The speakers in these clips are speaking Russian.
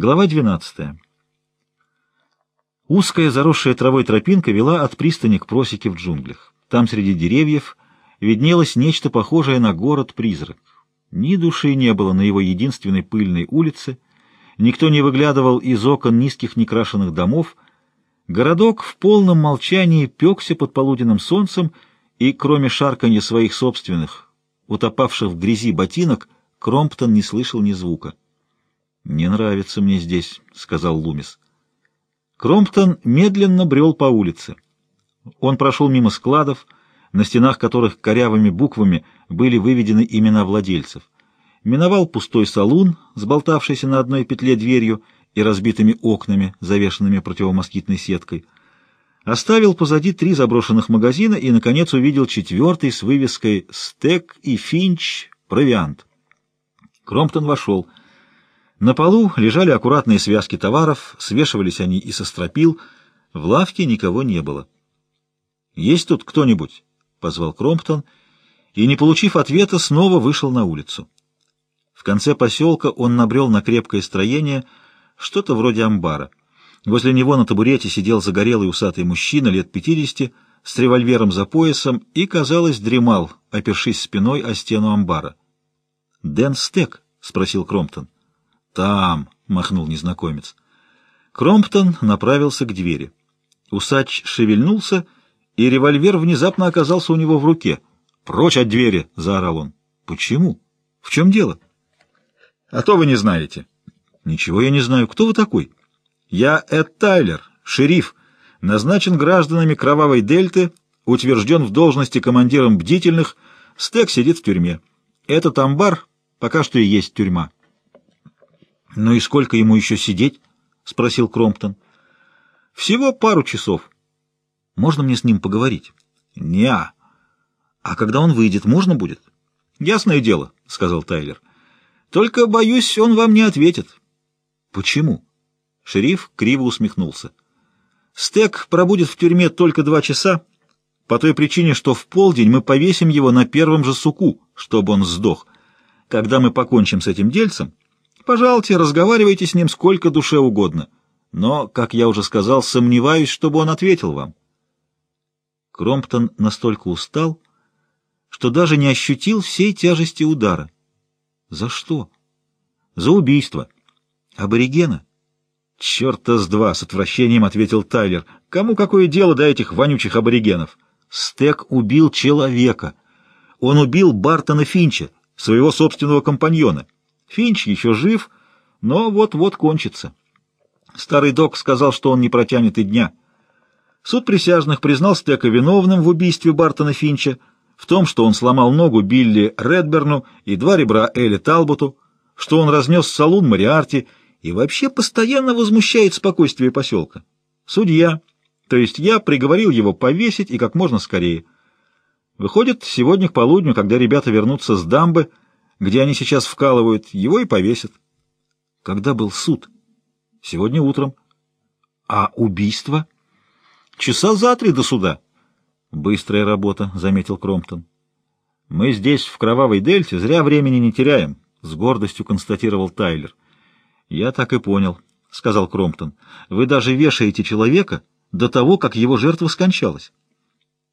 Глава 12. Узкая, заросшая травой тропинка вела от пристани к просеке в джунглях. Там среди деревьев виднелось нечто похожее на город-призрак. Ни души не было на его единственной пыльной улице, никто не выглядывал из окон низких некрашенных домов. Городок в полном молчании пекся под полуденным солнцем, и, кроме шарканья своих собственных, утопавших в грязи ботинок, Кромптон не слышал ни звука. «Не нравится мне здесь», — сказал Лумис. Кромптон медленно брел по улице. Он прошел мимо складов, на стенах которых корявыми буквами были выведены имена владельцев. Миновал пустой салун, сболтавшийся на одной петле дверью и разбитыми окнами, завешенными противомоскитной сеткой. Оставил позади три заброшенных магазина и, наконец, увидел четвертый с вывеской «Стек и Финч. Провиант». Кромптон вошел — на полу лежали аккуратные связки товаров, свешивались они и со стропил. В лавке никого не было. «Есть тут кто-нибудь?» — позвал Кромптон, и, не получив ответа, снова вышел на улицу. В конце поселка он набрел на крепкое строение, что-то вроде амбара. Возле него на табурете сидел загорелый усатый мужчина лет пятидесяти с револьвером за поясом и, казалось, дремал, опершись спиной о стену амбара. «Дэн Стек?» — спросил Кромптон. «Там!» — махнул незнакомец. Кромптон направился к двери. Усач шевельнулся, и револьвер внезапно оказался у него в руке. «Прочь от двери!» — заорал он. «Почему? В чем дело?» «А то вы не знаете». «Ничего я не знаю. Кто вы такой?» «Я Эд Тайлер, шериф, назначен гражданами Кровавой Дельты, утвержден в должности командиром бдительных, Стек сидит в тюрьме. Этот амбар пока что и есть тюрьма». «Ну и сколько ему еще сидеть?» — спросил Кромптон. «Всего пару часов. Можно мне с ним поговорить?» «Не-а. А когда он выйдет, можно будет?» «Ясное дело», — сказал Тайлер. «Только, боюсь, он вам не ответит». «Почему?» Шериф криво усмехнулся. «Стек пробудет в тюрьме только два часа, по той причине, что в полдень мы повесим его на первом же суку, чтобы он сдох. Когда мы покончим с этим дельцем, Пожалуйте, разговаривайте с ним сколько душе угодно. Но, как я уже сказал, сомневаюсь, чтобы он ответил вам. Кромптон настолько устал, что даже не ощутил всей тяжести удара. За что? За убийство. Аборигена? Черта с два, с отвращением ответил Тайлер. Кому какое дело до этих вонючих аборигенов? Стек убил человека. Он убил Бартона Финча, своего собственного компаньона. Финч еще жив, но вот-вот кончится. Старый док сказал, что он не протянет и дня. Суд присяжных признал Стека виновным в убийстве Бартона Финча, в том, что он сломал ногу Билли Редберну и два ребра Элли Талботу, что он разнес салун Мариарти и вообще постоянно возмущает спокойствие поселка. Судья, то есть я, приговорил его повесить и как можно скорее. Выходит, сегодня к полудню, когда ребята вернутся с дамбы, где они сейчас вкалывают, его и повесят. Когда был суд? Сегодня утром. А убийство? Часа за три до суда. Быстрая работа, — заметил Кромптон. Мы здесь, в Кровавой Дельте, зря времени не теряем, — с гордостью констатировал Тайлер. Я так и понял, — сказал Кромптон. Вы даже вешаете человека до того, как его жертва скончалась.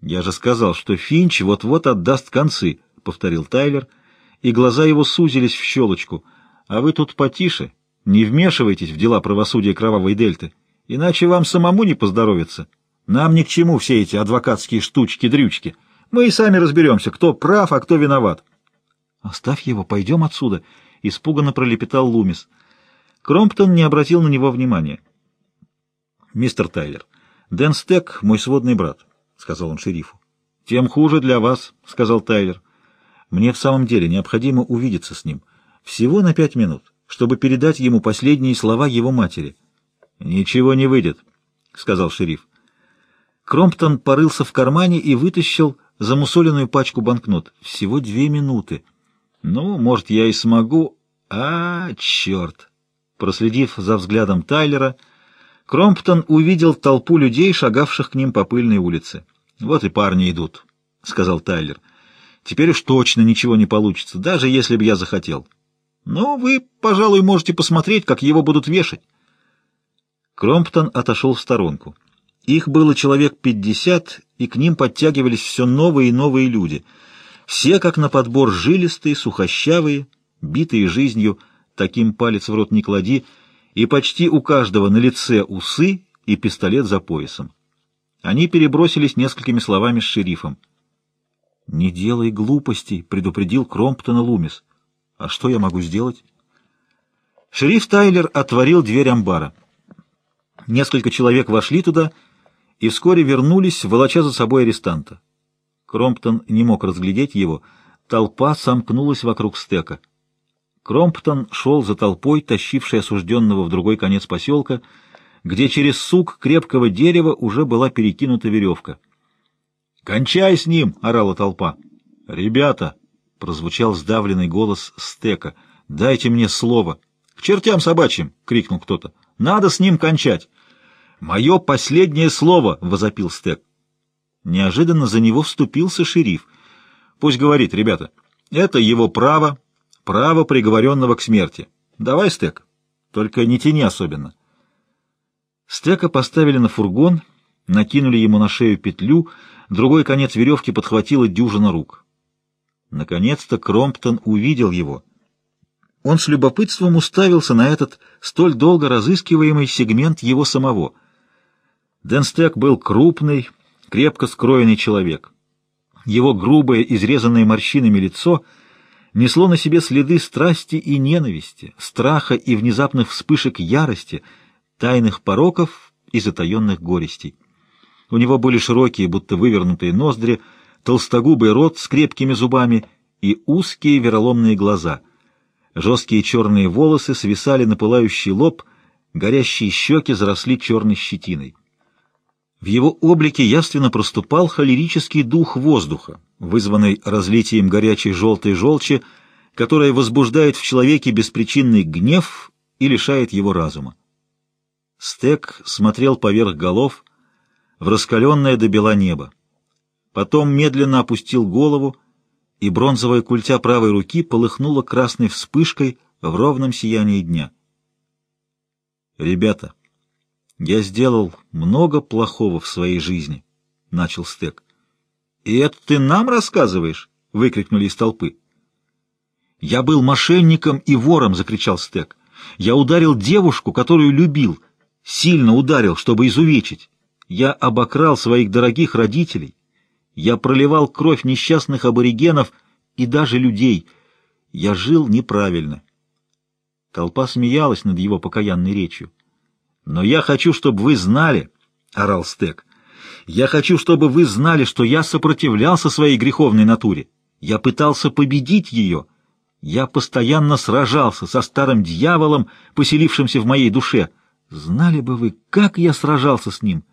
Я же сказал, что Финч вот-вот отдаст концы, — повторил Тайлер, — и глаза его сузились в щелочку. «А вы тут потише, не вмешивайтесь в дела правосудия Кровавой Дельты, иначе вам самому не поздоровится. Нам ни к чему все эти адвокатские штучки-дрючки. Мы и сами разберемся, кто прав, а кто виноват». «Оставь его, пойдем отсюда», — испуганно пролепетал Лумис. Кромптон не обратил на него внимания. «Мистер Тайлер, Дэн Стек — мой сводный брат», — сказал он шерифу. «Тем хуже для вас», — сказал Тайлер. Мне в самом деле необходимо увидеться с ним. Всего на пять минут, чтобы передать ему последние слова его матери. «Ничего не выйдет», — сказал шериф. Кромптон порылся в кармане и вытащил замусоленную пачку банкнот. Всего две минуты. «Ну, может, я и смогу...» «А, черт!» Проследив за взглядом Тайлера, Кромптон увидел толпу людей, шагавших к ним по пыльной улице. «Вот и парни идут», — сказал Тайлер. Теперь уж точно ничего не получится, даже если бы я захотел. Но вы, пожалуй, можете посмотреть, как его будут вешать. Кромптон отошел в сторонку. Их было человек пятьдесят, и к ним подтягивались все новые и новые люди. Все, как на подбор, жилистые, сухощавые, битые жизнью, таким палец в рот не клади, и почти у каждого на лице усы и пистолет за поясом. Они перебросились несколькими словами с шерифом. «Не делай глупостей», — предупредил Кромптона Лумис. «А что я могу сделать?» Шериф Тайлер отворил дверь амбара. Несколько человек вошли туда и вскоре вернулись, волоча за собой арестанта. Кромптон не мог разглядеть его. Толпа сомкнулась вокруг стека. Кромптон шел за толпой, тащившей осужденного в другой конец поселка, где через сук крепкого дерева уже была перекинута веревка. «Кончай с ним!» — орала толпа. «Ребята!» — прозвучал сдавленный голос стека. «Дайте мне слово!» «К чертям собачьим!» — крикнул кто-то. «Надо с ним кончать!» «Мое последнее слово!» — возопил стек. Неожиданно за него вступился шериф. «Пусть говорит, ребята. Это его право, право приговоренного к смерти. Давай, стек. Только не тяни особенно». Стека поставили на фургон, накинули ему на шею петлю, другой конец веревки подхватила дюжина рук. Наконец-то Кромптон увидел его. Он с любопытством уставился на этот столь долго разыскиваемый сегмент его самого. Денстек был крупный, крепко скроенный человек. Его грубое, изрезанное морщинами лицо несло на себе следы страсти и ненависти, страха и внезапных вспышек ярости, тайных пороков и затаенных горестей. У него были широкие, будто вывернутые ноздри, толстогубый рот с крепкими зубами и узкие вероломные глаза. Жесткие черные волосы свисали на пылающий лоб, горящие щеки заросли черной щетиной. В его облике явственно проступал холерический дух воздуха, вызванный разлитием горячей желтой желчи, которая возбуждает в человеке беспричинный гнев и лишает его разума. Стек смотрел поверх голов в раскаленное до бела небо. Потом медленно опустил голову, и бронзовая культя правой руки полыхнула красной вспышкой в ровном сиянии дня. «Ребята!» «Я сделал много плохого в своей жизни», — начал Стек. «И это ты нам рассказываешь?» — выкрикнули из толпы. «Я был мошенником и вором!» — закричал Стек. «Я ударил девушку, которую любил, сильно ударил, чтобы изувечить. Я обокрал своих дорогих родителей. Я проливал кровь несчастных аборигенов и даже людей. Я жил неправильно». Толпа смеялась над его покаянной речью. «Но я хочу, чтобы вы знали», — орал Стек, — «я хочу, чтобы вы знали, что я сопротивлялся своей греховной натуре. Я пытался победить ее. Я постоянно сражался со старым дьяволом, поселившимся в моей душе. Знали бы вы, как я сражался с ним.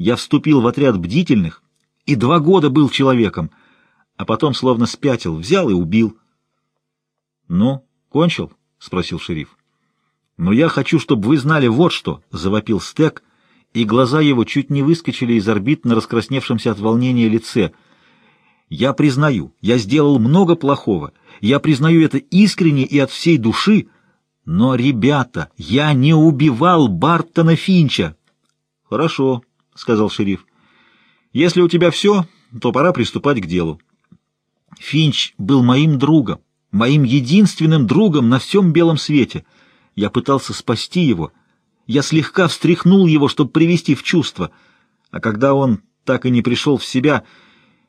Я вступил в отряд бдительных и два года был человеком, а потом словно спятил, взял и убил». «Ну, кончил?» — спросил шериф. «Но я хочу, чтобы вы знали вот что», — завопил Стек, и глаза его чуть не выскочили из орбит на раскрасневшемся от волнения лице. «Я признаю, я сделал много плохого, я признаю это искренне и от всей души, но, ребята, я не убивал Бартона Финча». «Хорошо», — сказал шериф. «Если у тебя все, то пора приступать к делу». Финч был моим другом, моим единственным другом на всем белом свете — я пытался спасти его. Я слегка встряхнул его, чтобы привести в чувство. А когда он так и не пришел в себя,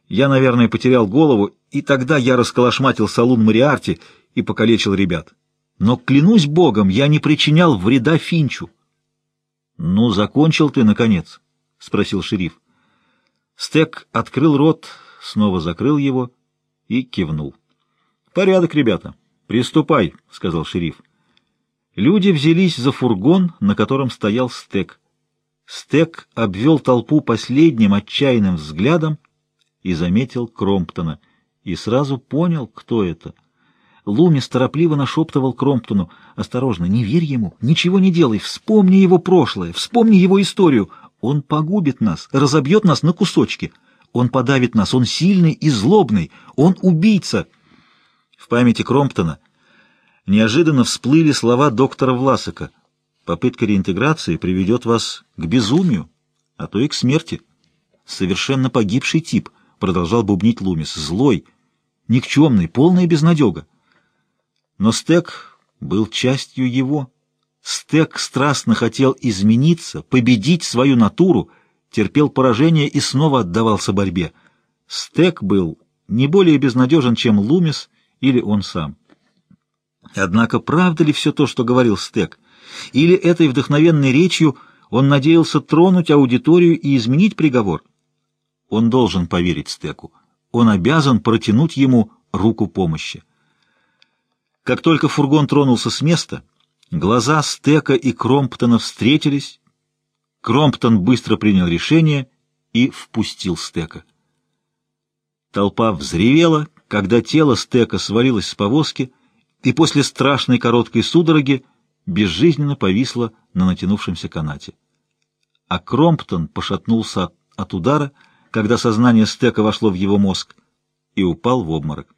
я, наверное, потерял голову, и тогда я расколошматил салун Мариарти и покалечил ребят. Но, клянусь богом, я не причинял вреда Финчу. — Ну, закончил ты, наконец? — спросил шериф. Стек открыл рот, снова закрыл его и кивнул. — Порядок, ребята. Приступай, — сказал шериф. Люди взялись за фургон, на котором стоял стек. Стек обвел толпу последним отчаянным взглядом и заметил Кромптона. И сразу понял, кто это. Лумис торопливо нашептывал Кромптону. «Осторожно, не верь ему, ничего не делай, вспомни его прошлое, вспомни его историю. Он погубит нас, разобьет нас на кусочки. Он подавит нас, он сильный и злобный, он убийца». В памяти Кромптона неожиданно всплыли слова доктора Власика. Попытка реинтеграции приведет вас к безумию, а то и к смерти. Совершенно погибший тип, продолжал бубнить Лумис, злой, никчемный, полная безнадега. Но Стек был частью его. Стек страстно хотел измениться, победить свою натуру, терпел поражение и снова отдавался борьбе. Стек был не более безнадежен, чем Лумис или он сам. Однако правда ли все то, что говорил Стек? Или этой вдохновенной речью он надеялся тронуть аудиторию и изменить приговор? Он должен поверить Стеку. Он обязан протянуть ему руку помощи. Как только фургон тронулся с места, глаза Стека и Кромптона встретились. Кромптон быстро принял решение и впустил Стека. Толпа взревела, когда тело Стека свалилось с повозки, и после страшной короткой судороги безжизненно повисло на натянувшемся канате. А Кромптон пошатнулся от удара, когда сознание Стека вошло в его мозг, и упал в обморок.